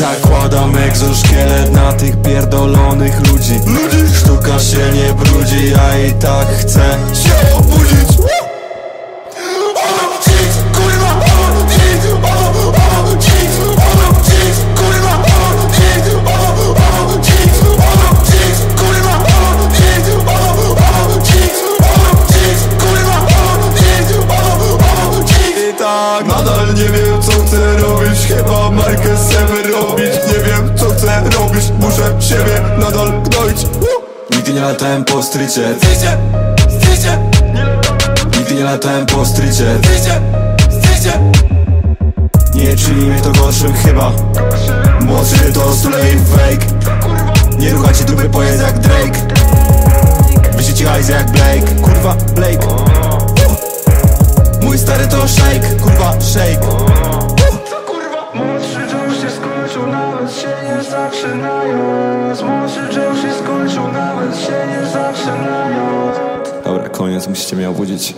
Nakładam egzoszkielet na tych pierdolonych ludzi. Sztuka się nie brudzi, ja i tak chcę się obudzić. Tak nadal nie wiem co chcę robić Muszę siebie nadal gnoić Nigdy nie latałem po strycie Strycie, strycie, Nigdy nie latałem po strycie strycie, strycie Nie czyni mnie to gorszym chyba. Młodszy to stulej fake. Nie ruchajcie dupy pojedz jak Drake. Wyjdziecie hajs jak Blake. Kurwa Blake. Mój stary to shake. Kurwa shake Dobra, koniec, musicie mnie obudzić